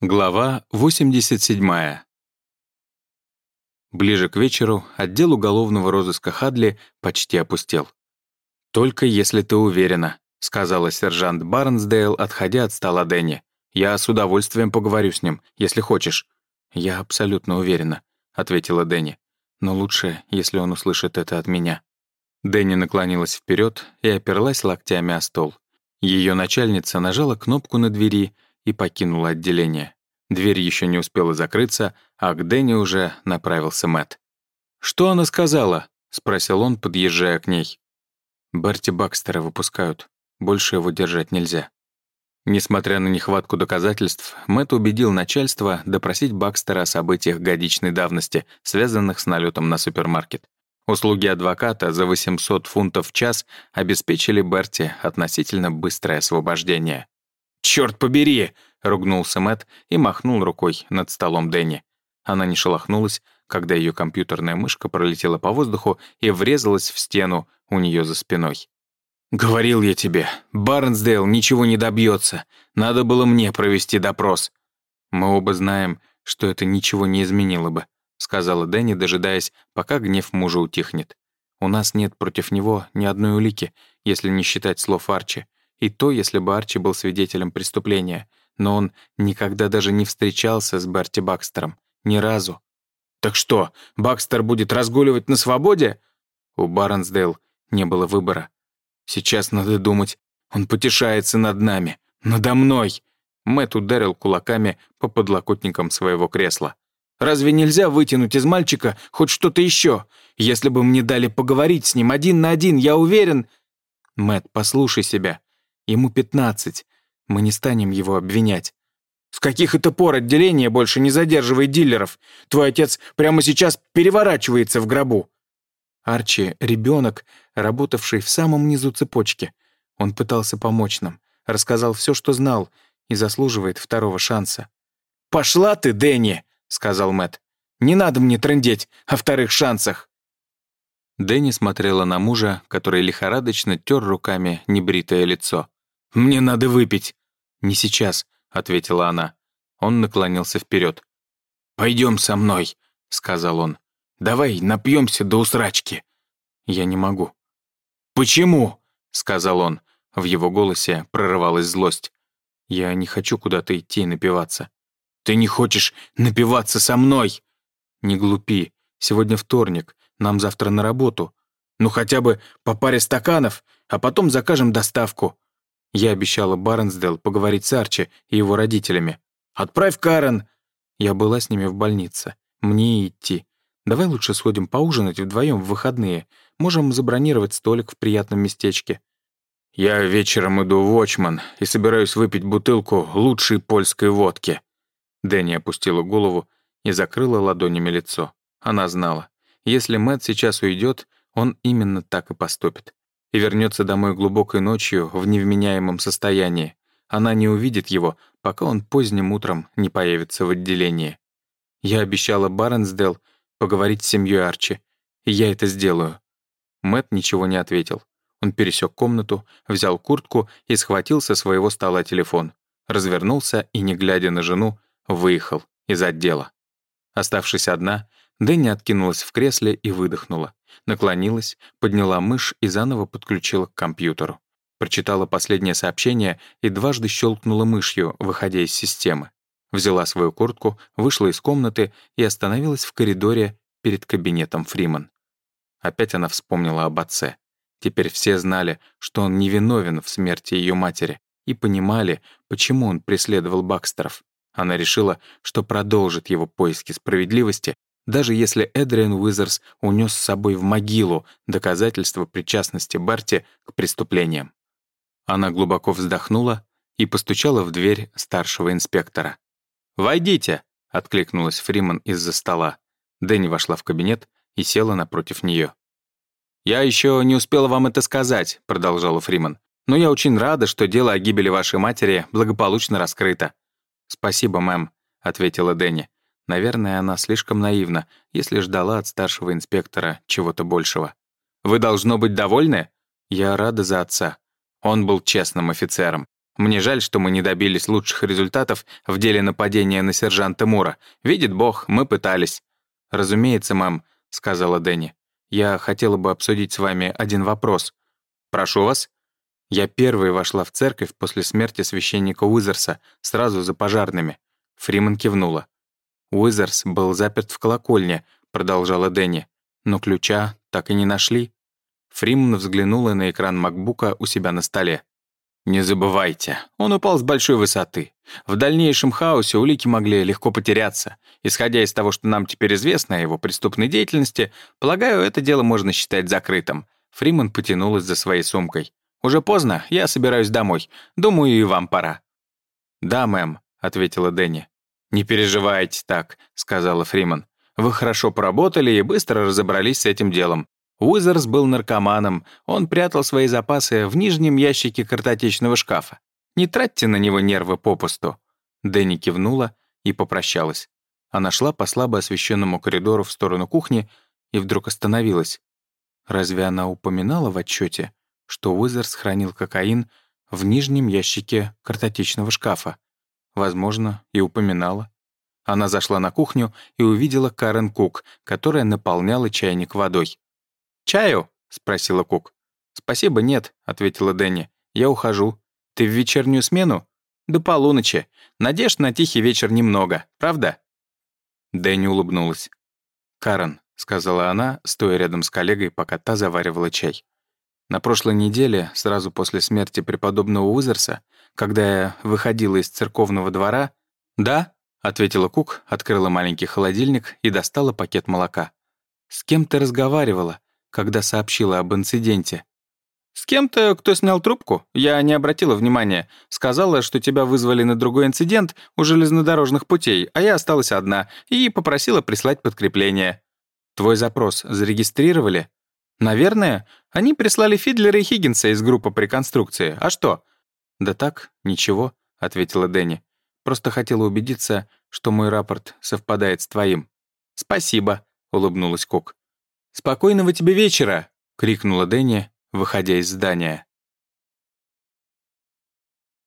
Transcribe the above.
Глава 87. Ближе к вечеру отдел уголовного розыска Хадли почти опустел. «Только если ты уверена», — сказала сержант Барнсдейл, отходя от стола Дэнни. «Я с удовольствием поговорю с ним, если хочешь». «Я абсолютно уверена», — ответила Дэнни. «Но лучше, если он услышит это от меня». Дэнни наклонилась вперед и оперлась локтями о стол. Ее начальница нажала кнопку на двери — и покинула отделение. Дверь еще не успела закрыться, а к Дэнни уже направился Мэт. «Что она сказала?» — спросил он, подъезжая к ней. «Берти Бакстера выпускают. Больше его держать нельзя». Несмотря на нехватку доказательств, Мэтт убедил начальство допросить Бакстера о событиях годичной давности, связанных с налетом на супермаркет. Услуги адвоката за 800 фунтов в час обеспечили Берти относительно быстрое освобождение. «Чёрт побери!» — ругнулся Мэт и махнул рукой над столом Дэнни. Она не шелохнулась, когда ее компьютерная мышка пролетела по воздуху и врезалась в стену у нее за спиной. «Говорил я тебе, Барнсдейл ничего не добьется. Надо было мне провести допрос». «Мы оба знаем, что это ничего не изменило бы», — сказала Дэнни, дожидаясь, пока гнев мужа утихнет. «У нас нет против него ни одной улики, если не считать слов Арчи. И то, если бы Арчи был свидетелем преступления. Но он никогда даже не встречался с Берти Бакстером. Ни разу. «Так что, Бакстер будет разгуливать на свободе?» У Барнсдейл не было выбора. «Сейчас надо думать, он потешается над нами, надо мной!» Мэт ударил кулаками по подлокотникам своего кресла. «Разве нельзя вытянуть из мальчика хоть что-то еще? Если бы мне дали поговорить с ним один на один, я уверен...» Мэт, послушай себя. Ему пятнадцать. Мы не станем его обвинять. С каких это пор отделение больше не задерживает дилеров? Твой отец прямо сейчас переворачивается в гробу. Арчи — ребенок, работавший в самом низу цепочки. Он пытался помочь нам, рассказал все, что знал, и заслуживает второго шанса. «Пошла ты, Дэнни!» — сказал Мэт. «Не надо мне трындеть о вторых шансах!» Дэнни смотрела на мужа, который лихорадочно тер руками небритое лицо. «Мне надо выпить». «Не сейчас», — ответила она. Он наклонился вперед. «Пойдем со мной», — сказал он. «Давай напьемся до усрачки». «Я не могу». «Почему?» — сказал он. В его голосе прорывалась злость. «Я не хочу куда-то идти и напиваться». «Ты не хочешь напиваться со мной?» «Не глупи. Сегодня вторник. Нам завтра на работу. Ну хотя бы по паре стаканов, а потом закажем доставку. Я обещала Барнсдейл поговорить с Арчи и его родителями. «Отправь Карен!» Я была с ними в больнице. Мне идти. Давай лучше сходим поужинать вдвоем в выходные. Можем забронировать столик в приятном местечке. Я вечером иду в Вочман и собираюсь выпить бутылку лучшей польской водки. Дэнни опустила голову и закрыла ладонями лицо. Она знала. Если Мэтт сейчас уйдет, он именно так и поступит и вернется домой глубокой ночью в невменяемом состоянии. Она не увидит его, пока он поздним утром не появится в отделении. Я обещала Барнсдейл поговорить с семьей Арчи, и я это сделаю. Мэт ничего не ответил. Он пересек комнату, взял куртку и схватил со своего стола телефон. Развернулся и, не глядя на жену, выехал из отдела. Оставшись одна, Дэнни откинулась в кресле и выдохнула. Наклонилась, подняла мышь и заново подключила к компьютеру. Прочитала последнее сообщение и дважды щелкнула мышью, выходя из системы. Взяла свою куртку, вышла из комнаты и остановилась в коридоре перед кабинетом Фриман. Опять она вспомнила об отце. Теперь все знали, что он невиновен в смерти ее матери, и понимали, почему он преследовал Бакстеров. Она решила, что продолжит его поиски справедливости даже если Эдриан Уизерс унес с собой в могилу доказательства причастности Барти к преступлениям. Она глубоко вздохнула и постучала в дверь старшего инспектора. «Войдите!» — откликнулась Фриман из-за стола. Дэнни вошла в кабинет и села напротив нее. «Я еще не успела вам это сказать», — продолжала Фриман. «но я очень рада, что дело о гибели вашей матери благополучно раскрыто». «Спасибо, мэм», — ответила Дэнни. Наверное, она слишком наивна, если ждала от старшего инспектора чего-то большего. «Вы должно быть довольны?» «Я рада за отца. Он был честным офицером. Мне жаль, что мы не добились лучших результатов в деле нападения на сержанта Мура. Видит Бог, мы пытались». «Разумеется, мам», — сказала Дэнни. «Я хотела бы обсудить с вами один вопрос». «Прошу вас». Я первой вошла в церковь после смерти священника Уизерса, сразу за пожарными. Фриман кивнула. «Уизерс был заперт в колокольне», — продолжала Дэнни. «Но ключа так и не нашли». Фриман взглянула на экран макбука у себя на столе. «Не забывайте, он упал с большой высоты. В дальнейшем хаосе улики могли легко потеряться. Исходя из того, что нам теперь известно о его преступной деятельности, полагаю, это дело можно считать закрытым». Фриман потянулась за своей сумкой. «Уже поздно, я собираюсь домой. Думаю, и вам пора». «Да, мэм», — ответила Дэнни. «Не переживайте так», — сказала Фриман. «Вы хорошо поработали и быстро разобрались с этим делом. Уизерс был наркоманом, он прятал свои запасы в нижнем ящике картотечного шкафа. Не тратьте на него нервы попусту». Дэнни кивнула и попрощалась. Она шла по слабо освещенному коридору в сторону кухни и вдруг остановилась. Разве она упоминала в отчете, что Уизерс хранил кокаин в нижнем ящике картотечного шкафа? Возможно, и упоминала. Она зашла на кухню и увидела Карен Кук, которая наполняла чайник водой. «Чаю?» — спросила Кук. «Спасибо, нет», — ответила Дэнни. «Я ухожу. Ты в вечернюю смену?» «До полуночи. Надежд на тихий вечер немного, правда?» Дэнни улыбнулась. «Карен», — сказала она, стоя рядом с коллегой, пока та заваривала чай. На прошлой неделе, сразу после смерти преподобного Узерса, когда я выходила из церковного двора... «Да», — ответила Кук, открыла маленький холодильник и достала пакет молока. «С кем ты разговаривала?» когда сообщила об инциденте. «С кем-то, кто снял трубку? Я не обратила внимания. Сказала, что тебя вызвали на другой инцидент у железнодорожных путей, а я осталась одна, и попросила прислать подкрепление». «Твой запрос зарегистрировали?» «Наверное. Они прислали Фидлера и Хиггинса из группы по реконструкции. А что?» «Да так, ничего», — ответила Дэнни. «Просто хотела убедиться, что мой рапорт совпадает с твоим». «Спасибо», — улыбнулась Кук. «Спокойного тебе вечера!» — крикнула Дэнни, выходя из здания.